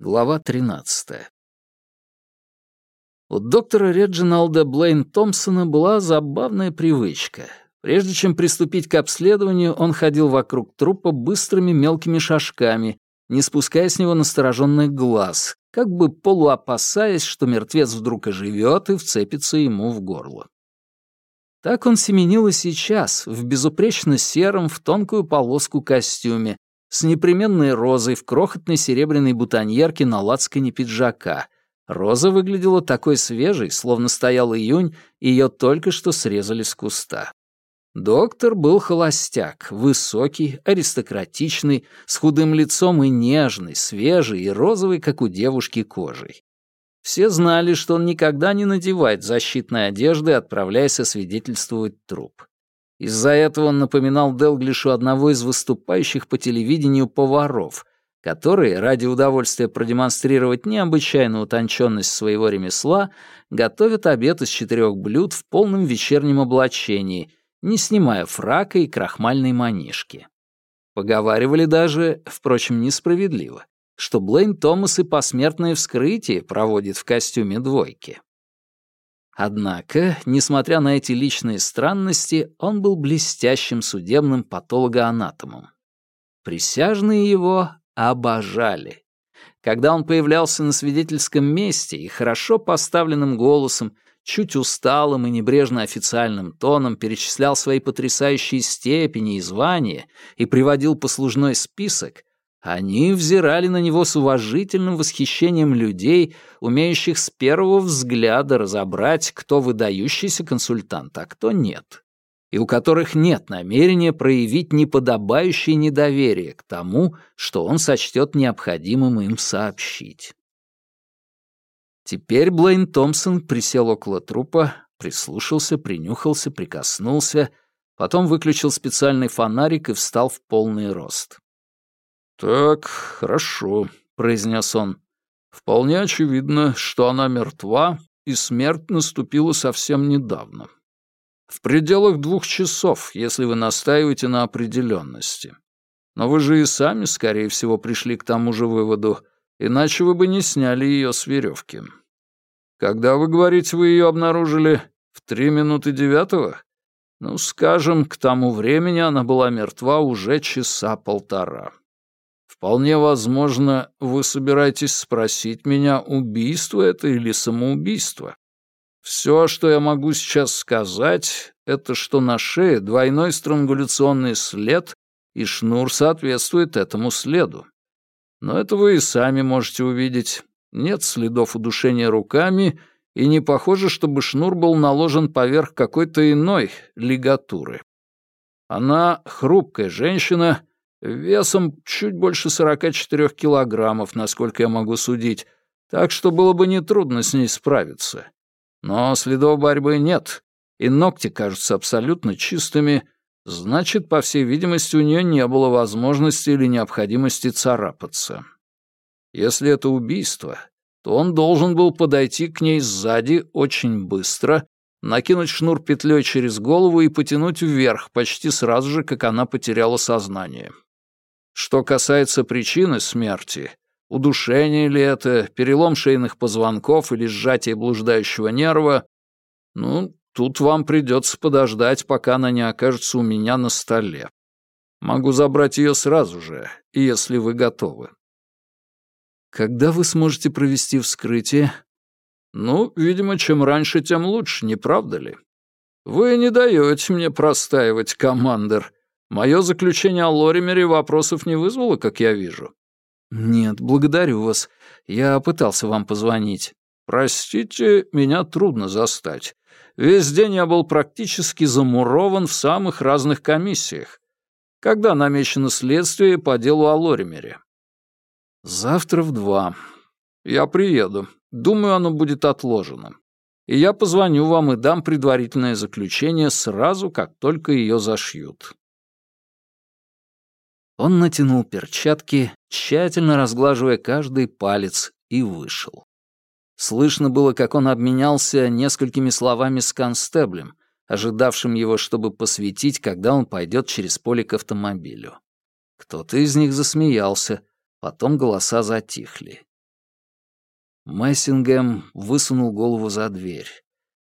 Глава 13. У доктора Реджиналда Блейн Томпсона была забавная привычка. Прежде чем приступить к обследованию, он ходил вокруг трупа быстрыми мелкими шажками, не спуская с него настороженных глаз, как бы полуопасаясь, что мертвец вдруг оживет и вцепится ему в горло. Так он семенил и сейчас, в безупречно сером, в тонкую полоску костюме, с непременной розой в крохотной серебряной бутоньерке на лацкане пиджака. Роза выглядела такой свежей, словно стоял июнь, и ее только что срезали с куста. Доктор был холостяк, высокий, аристократичный, с худым лицом и нежный, свежий и розовый, как у девушки, кожей. Все знали, что он никогда не надевает защитной одежды, отправляясь освидетельствовать труп. Из-за этого он напоминал Делглишу одного из выступающих по телевидению поваров, которые, ради удовольствия продемонстрировать необычайную утонченность своего ремесла, готовят обед из четырех блюд в полном вечернем облачении, не снимая фрака и крахмальной манишки. Поговаривали даже, впрочем, несправедливо, что Блейн Томас и посмертное вскрытие проводит в костюме двойки. Однако, несмотря на эти личные странности, он был блестящим судебным патологоанатомом. Присяжные его обожали. Когда он появлялся на свидетельском месте и хорошо поставленным голосом, чуть усталым и небрежно официальным тоном перечислял свои потрясающие степени и звания и приводил послужной список, они взирали на него с уважительным восхищением людей, умеющих с первого взгляда разобрать, кто выдающийся консультант, а кто нет, и у которых нет намерения проявить неподобающее недоверие к тому, что он сочтет необходимым им сообщить. Теперь Блейн Томпсон присел около трупа, прислушался, принюхался, прикоснулся, потом выключил специальный фонарик и встал в полный рост. «Так, хорошо», — произнес он. «Вполне очевидно, что она мертва, и смерть наступила совсем недавно. В пределах двух часов, если вы настаиваете на определенности. Но вы же и сами, скорее всего, пришли к тому же выводу, иначе вы бы не сняли ее с веревки. Когда, вы говорите, вы ее обнаружили? В три минуты девятого? Ну, скажем, к тому времени она была мертва уже часа полтора. Вполне возможно, вы собираетесь спросить меня, убийство это или самоубийство. Все, что я могу сейчас сказать, это что на шее двойной странгуляционный след, и шнур соответствует этому следу. Но это вы и сами можете увидеть. Нет следов удушения руками, и не похоже, чтобы шнур был наложен поверх какой-то иной лигатуры. Она хрупкая женщина, Весом чуть больше 44 килограммов, насколько я могу судить, так что было бы нетрудно с ней справиться. Но следов борьбы нет, и ногти кажутся абсолютно чистыми, значит, по всей видимости, у нее не было возможности или необходимости царапаться. Если это убийство, то он должен был подойти к ней сзади очень быстро, накинуть шнур петлей через голову и потянуть вверх почти сразу же, как она потеряла сознание. Что касается причины смерти, удушение ли это, перелом шейных позвонков или сжатие блуждающего нерва, ну, тут вам придется подождать, пока она не окажется у меня на столе. Могу забрать ее сразу же, если вы готовы. Когда вы сможете провести вскрытие? Ну, видимо, чем раньше, тем лучше, не правда ли? Вы не даете мне простаивать, командир, Мое заключение о Лоримере вопросов не вызвало, как я вижу. Нет, благодарю вас. Я пытался вам позвонить. Простите, меня трудно застать. Весь день я был практически замурован в самых разных комиссиях. Когда намечено следствие по делу о Лоримере? Завтра в два. Я приеду. Думаю, оно будет отложено. И я позвоню вам и дам предварительное заключение сразу, как только ее зашьют. Он натянул перчатки, тщательно разглаживая каждый палец, и вышел. Слышно было, как он обменялся несколькими словами с констеблем, ожидавшим его, чтобы посветить, когда он пойдет через поле к автомобилю. Кто-то из них засмеялся, потом голоса затихли. Мессингем высунул голову за дверь.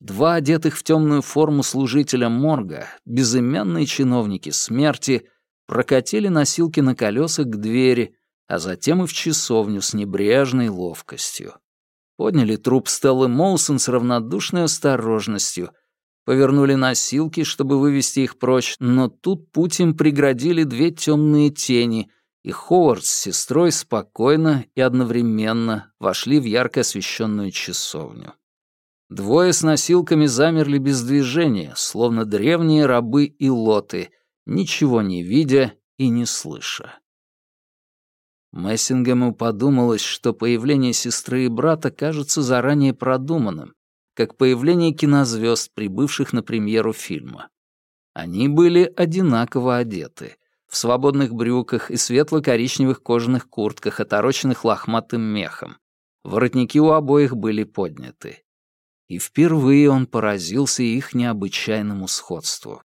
Два одетых в темную форму служителя морга, безымянные чиновники смерти, прокатили носилки на колесах к двери, а затем и в часовню с небрежной ловкостью. Подняли труп Стеллы Моусон с равнодушной осторожностью, повернули носилки, чтобы вывести их прочь, но тут путь им преградили две темные тени, и Ховард с сестрой спокойно и одновременно вошли в ярко освещенную часовню. Двое с носилками замерли без движения, словно древние рабы и лоты, ничего не видя и не слыша. Мессингему подумалось, что появление сестры и брата кажется заранее продуманным, как появление кинозвезд, прибывших на премьеру фильма. Они были одинаково одеты, в свободных брюках и светло-коричневых кожаных куртках, отороченных лохматым мехом. Воротники у обоих были подняты и впервые он поразился их необычайному сходству.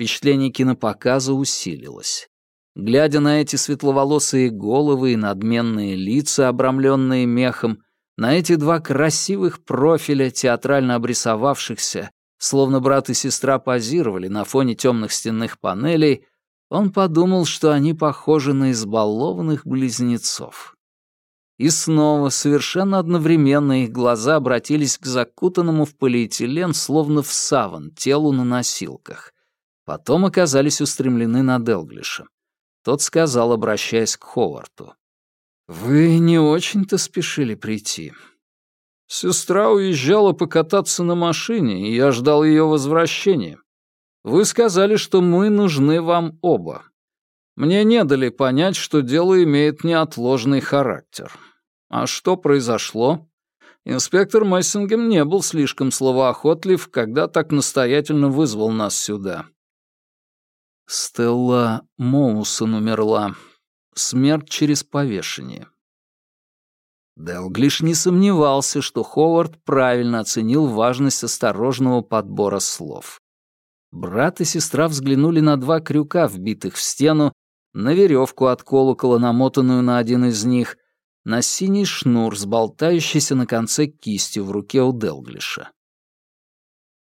Впечатление кинопоказа усилилось. Глядя на эти светловолосые головы и надменные лица, обрамленные мехом, на эти два красивых профиля, театрально обрисовавшихся, словно брат и сестра позировали на фоне темных стенных панелей, он подумал, что они похожи на избалованных близнецов. И снова, совершенно одновременно, их глаза обратились к закутанному в полиэтилен, словно в саван, телу на носилках. Потом оказались устремлены на Делглиша. Тот сказал, обращаясь к Ховарту. «Вы не очень-то спешили прийти. Сестра уезжала покататься на машине, и я ждал ее возвращения. Вы сказали, что мы нужны вам оба. Мне не дали понять, что дело имеет неотложный характер. А что произошло? Инспектор Мессингем не был слишком словоохотлив, когда так настоятельно вызвал нас сюда. Стелла Моусон умерла. Смерть через повешение. Делглиш не сомневался, что Ховард правильно оценил важность осторожного подбора слов. Брат и сестра взглянули на два крюка, вбитых в стену, на веревку от колокола, намотанную на один из них, на синий шнур с болтающейся на конце кистью в руке у Делглиша.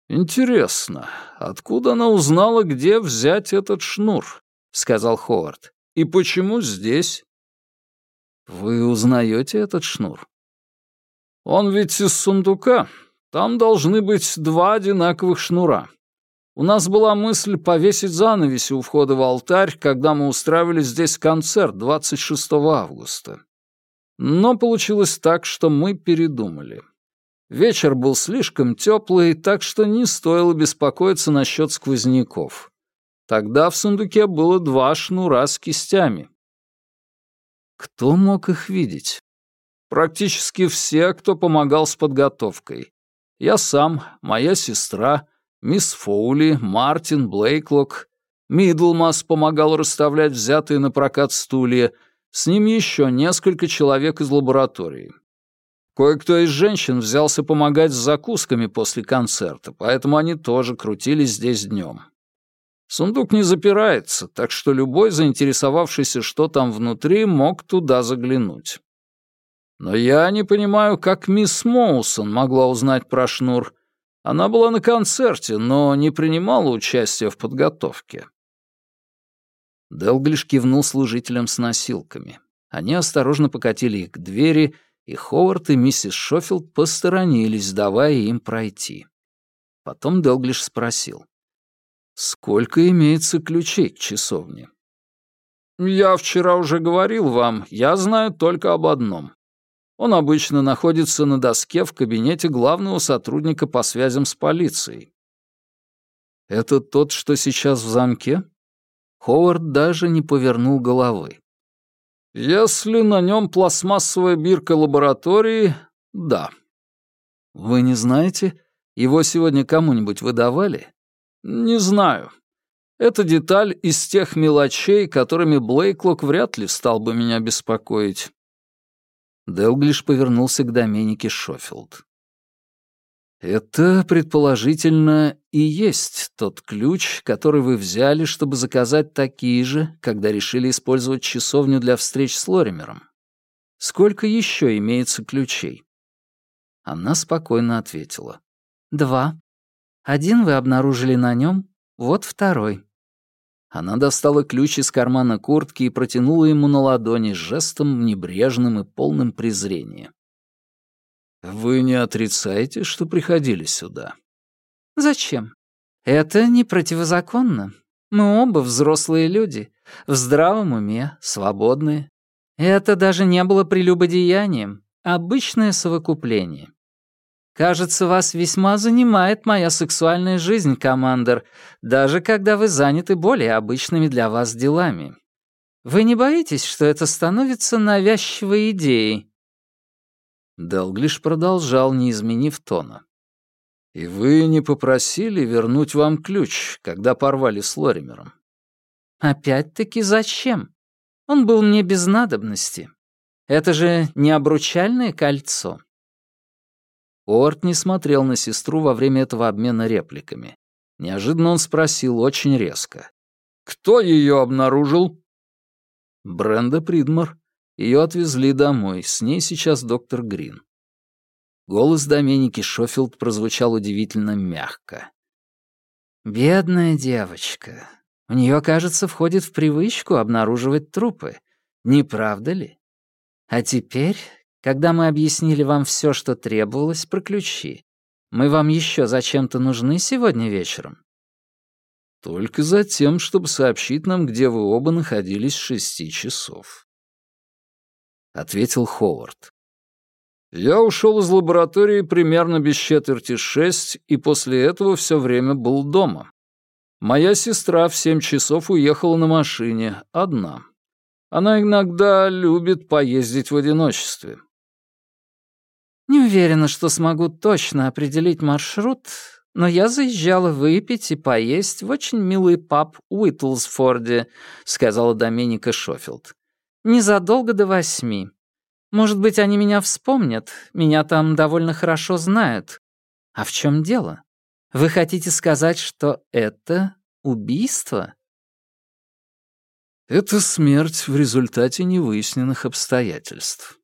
«Интересно, откуда она узнала, где взять этот шнур?» — сказал Ховард. «И почему здесь?» «Вы узнаете этот шнур?» «Он ведь из сундука. Там должны быть два одинаковых шнура. У нас была мысль повесить занавеси у входа в алтарь, когда мы устраивали здесь концерт 26 августа. Но получилось так, что мы передумали. Вечер был слишком теплый, так что не стоило беспокоиться насчет сквозняков. Тогда в сундуке было два шнура с кистями. Кто мог их видеть? Практически все, кто помогал с подготовкой. Я сам, моя сестра, мисс Фоули, Мартин, Блейклок. Мидлмас помогал расставлять взятые на прокат стулья — с ним еще несколько человек из лаборатории. Кое-кто из женщин взялся помогать с закусками после концерта, поэтому они тоже крутились здесь днем. Сундук не запирается, так что любой заинтересовавшийся, что там внутри, мог туда заглянуть. Но я не понимаю, как мисс Моусон могла узнать про шнур. Она была на концерте, но не принимала участия в подготовке. Делглиш кивнул служителям с носилками. Они осторожно покатили их к двери, и Ховард и миссис Шофилд посторонились, давая им пройти. Потом Делглиш спросил. «Сколько имеется ключей к часовне?» «Я вчера уже говорил вам, я знаю только об одном. Он обычно находится на доске в кабинете главного сотрудника по связям с полицией». «Это тот, что сейчас в замке?» Ховард даже не повернул головы. «Если на нем пластмассовая бирка лаборатории, да». «Вы не знаете, его сегодня кому-нибудь выдавали?» «Не знаю. Это деталь из тех мелочей, которыми Блейклок вряд ли стал бы меня беспокоить». Делглиш повернулся к Доменике Шофилд. Это, предположительно, и есть тот ключ, который вы взяли, чтобы заказать такие же, когда решили использовать часовню для встреч с Лоримером. Сколько еще имеется ключей? Она спокойно ответила. «Два. Один вы обнаружили на нем, вот второй». Она достала ключ из кармана куртки и протянула ему на ладони жестом небрежным и полным презрения. «Вы не отрицаете, что приходили сюда?» «Зачем? Это не противозаконно. Мы оба взрослые люди, в здравом уме, свободные. Это даже не было прелюбодеянием, обычное совокупление. Кажется, вас весьма занимает моя сексуальная жизнь, командор, даже когда вы заняты более обычными для вас делами. Вы не боитесь, что это становится навязчивой идеей?» Делглиш продолжал, не изменив тона. «И вы не попросили вернуть вам ключ, когда порвали с Лоримером?» «Опять-таки зачем? Он был мне без надобности. Это же не обручальное кольцо». Орт не смотрел на сестру во время этого обмена репликами. Неожиданно он спросил очень резко. «Кто ее обнаружил?» Бренда Придмор. Ее отвезли домой, с ней сейчас доктор Грин. Голос Доменики Шофилд прозвучал удивительно мягко. «Бедная девочка. У нее, кажется, входит в привычку обнаруживать трупы. Не правда ли? А теперь, когда мы объяснили вам все, что требовалось, про ключи, мы вам еще зачем-то нужны сегодня вечером?» «Только за тем, чтобы сообщить нам, где вы оба находились с шести часов», — ответил Ховард. «Я ушел из лаборатории примерно без четверти шесть, и после этого все время был дома. Моя сестра в семь часов уехала на машине, одна. Она иногда любит поездить в одиночестве. Не уверена, что смогу точно определить маршрут, но я заезжала выпить и поесть в очень милый паб Уитлсфорде, сказала Доменика Шофилд. Незадолго до восьми. Может быть, они меня вспомнят, меня там довольно хорошо знают. А в чем дело? Вы хотите сказать, что это убийство? Это смерть в результате невыясненных обстоятельств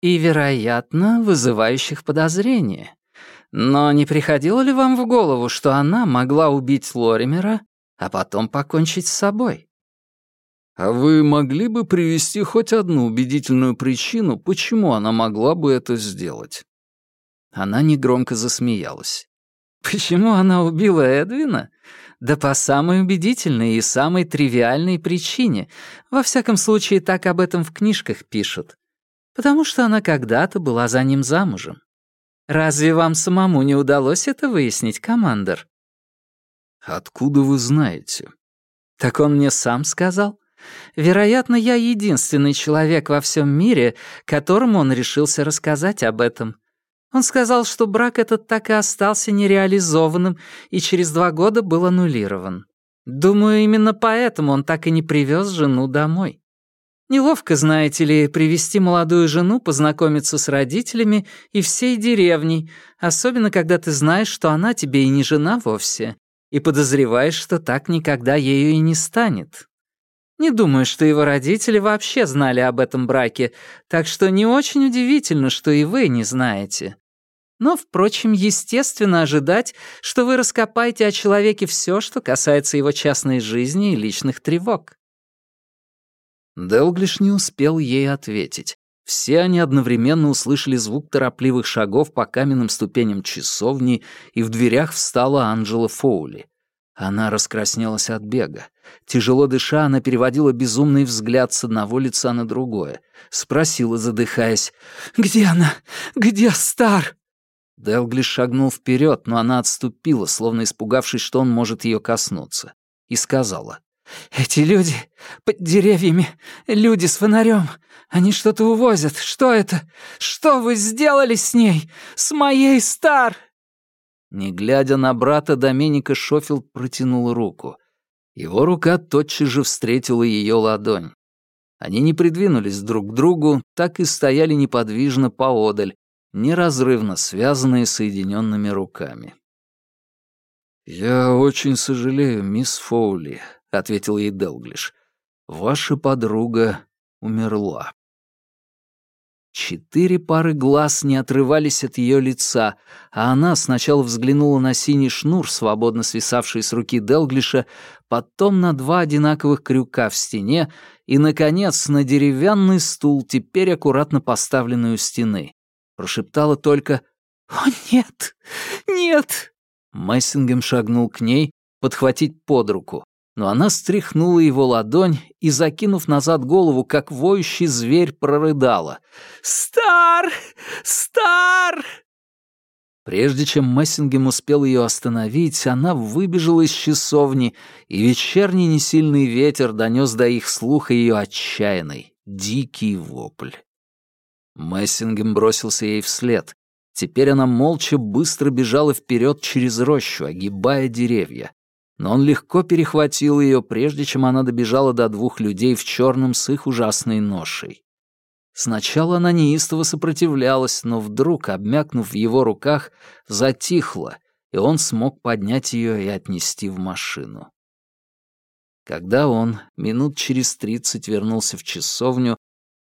и, вероятно, вызывающих подозрения. Но не приходило ли вам в голову, что она могла убить Лоримера, а потом покончить с собой? А вы могли бы привести хоть одну убедительную причину, почему она могла бы это сделать? Она негромко засмеялась. Почему она убила Эдвина? Да по самой убедительной и самой тривиальной причине. Во всяком случае, так об этом в книжках пишут потому что она когда-то была за ним замужем. Разве вам самому не удалось это выяснить, командор? Откуда вы знаете? Так он мне сам сказал. Вероятно, я единственный человек во всем мире, которому он решился рассказать об этом. Он сказал, что брак этот так и остался нереализованным и через два года был аннулирован. Думаю, именно поэтому он так и не привез жену домой. Неловко, знаете ли, привести молодую жену познакомиться с родителями и всей деревней, особенно когда ты знаешь, что она тебе и не жена вовсе, и подозреваешь, что так никогда ею и не станет. Не думаю, что его родители вообще знали об этом браке, так что не очень удивительно, что и вы не знаете. Но, впрочем, естественно ожидать, что вы раскопаете о человеке все, что касается его частной жизни и личных тревог. Делглиш не успел ей ответить. Все они одновременно услышали звук торопливых шагов по каменным ступеням часовни, и в дверях встала Анджела Фоули. Она раскраснелась от бега. Тяжело дыша, она переводила безумный взгляд с одного лица на другое. Спросила, задыхаясь, «Где она? Где Стар?» Делглиш шагнул вперед, но она отступила, словно испугавшись, что он может ее коснуться, и сказала, «Эти люди под деревьями, люди с фонарем, они что-то увозят. Что это? Что вы сделали с ней? С моей Стар?» Не глядя на брата, Доменика Шофилд протянул руку. Его рука тотчас же встретила ее ладонь. Они не придвинулись друг к другу, так и стояли неподвижно поодаль, неразрывно связанные соединенными руками. «Я очень сожалею, мисс Фоули», — ответил ей Делглиш. «Ваша подруга умерла». Четыре пары глаз не отрывались от ее лица, а она сначала взглянула на синий шнур, свободно свисавший с руки Делглиша, потом на два одинаковых крюка в стене и, наконец, на деревянный стул, теперь аккуратно поставленный у стены. Прошептала только «О, нет! Нет!» Мессингем шагнул к ней, подхватить под руку но она стряхнула его ладонь и, закинув назад голову, как воющий зверь, прорыдала. «Стар! Стар!» Прежде чем Мессингем успел ее остановить, она выбежала из часовни, и вечерний несильный ветер донес до их слуха ее отчаянный, дикий вопль. Мессингем бросился ей вслед. Теперь она молча быстро бежала вперед через рощу, огибая деревья но он легко перехватил ее, прежде чем она добежала до двух людей в черном с их ужасной ношей. Сначала она неистово сопротивлялась, но вдруг, обмякнув в его руках, затихла, и он смог поднять ее и отнести в машину. Когда он минут через тридцать вернулся в часовню,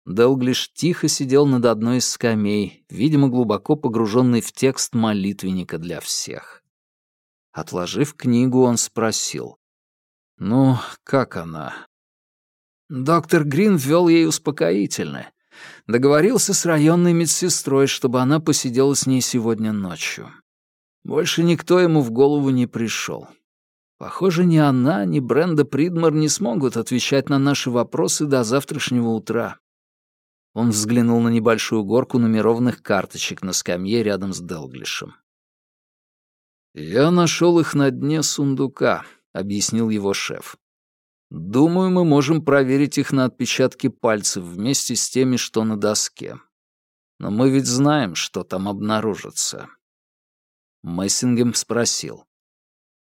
Делглиш тихо сидел над одной из скамей, видимо, глубоко погруженный в текст молитвенника для всех. Отложив книгу, он спросил. «Ну, как она?» Доктор Грин ввел ей успокоительное. Договорился с районной медсестрой, чтобы она посидела с ней сегодня ночью. Больше никто ему в голову не пришел. Похоже, ни она, ни Бренда Придмар не смогут отвечать на наши вопросы до завтрашнего утра. Он взглянул на небольшую горку нумерованных карточек на скамье рядом с Делглишем. «Я нашел их на дне сундука», — объяснил его шеф. «Думаю, мы можем проверить их на отпечатки пальцев вместе с теми, что на доске. Но мы ведь знаем, что там обнаружится». Мессингем спросил.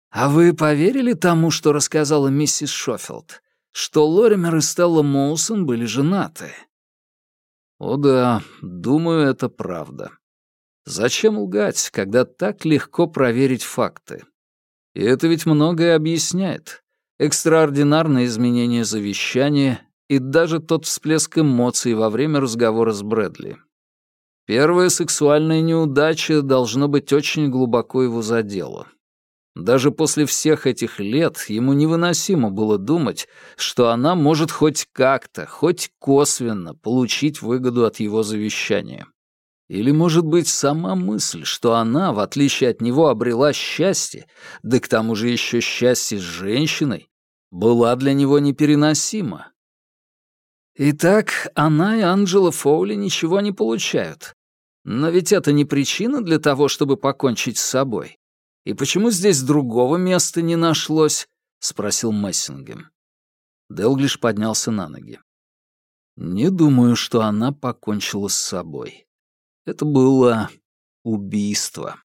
«А вы поверили тому, что рассказала миссис Шофилд, что Лоример и Стелла Моусон были женаты?» «О да, думаю, это правда. Зачем лгать, когда так легко проверить факты? И это ведь многое объясняет. Экстраординарное изменение завещания и даже тот всплеск эмоций во время разговора с Брэдли. Первая сексуальная неудача должно быть очень глубоко его задела. Даже после всех этих лет ему невыносимо было думать, что она может хоть как-то, хоть косвенно получить выгоду от его завещания. Или, может быть, сама мысль, что она, в отличие от него, обрела счастье, да к тому же еще счастье с женщиной, была для него непереносима. Итак, она и Анджела Фоули ничего не получают. Но ведь это не причина для того, чтобы покончить с собой. И почему здесь другого места не нашлось? — спросил Мессингем. Делглиш поднялся на ноги. «Не думаю, что она покончила с собой. Это было убийство.